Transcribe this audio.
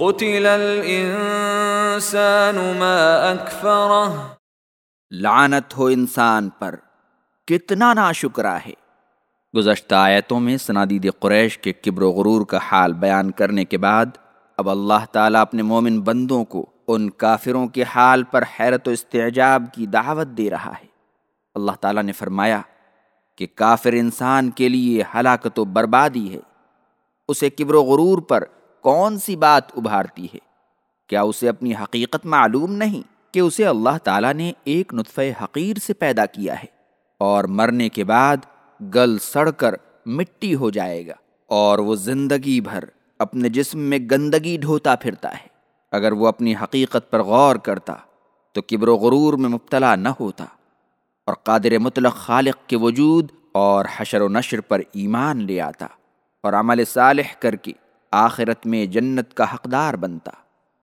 قتل الانسان ما اکفرہ۔ لعنت ہو انسان پر کتنا ناشکرا ہے۔ گزشتہ آیتوں میں سنادید قریش کے کبر و غرور کا حال بیان کرنے کے بعد اب اللہ تعالیٰ اپنے مومن بندوں کو ان کافروں کے حال پر حیرت و استعجاب کی دعوت دے رہا ہے۔ اللہ تعالیٰ نے فرمایا کہ کافر انسان کے لیے ہلاکت و بربادی ہے۔ اسے کبر و غرور پر کون سی بات ابھارتی ہے؟ کیا اسے اپنی حقیقت معلوم نہیں کہ اسے اللہ تعالیٰ نے ایک نطفہ حقیر سے پیدا کیا ہے؟ اور مرنے کے بعد گل سڑ کر مٹی ہو جائے گا اور وہ زندگی بھر اپنے جسم میں گندگی ڈھوتا پھرتا ہے۔ اگر وہ اپنی حقیقت پر غور کرتا تو کبر و غرور میں مبتلا نہ ہوتا۔ اور قادر مطلق خالق کے وجود اور حشر و نشر پر ایمان لے آتا اور عمل صالح کر کے آخرت میں جنت کا حقدار بنتا۔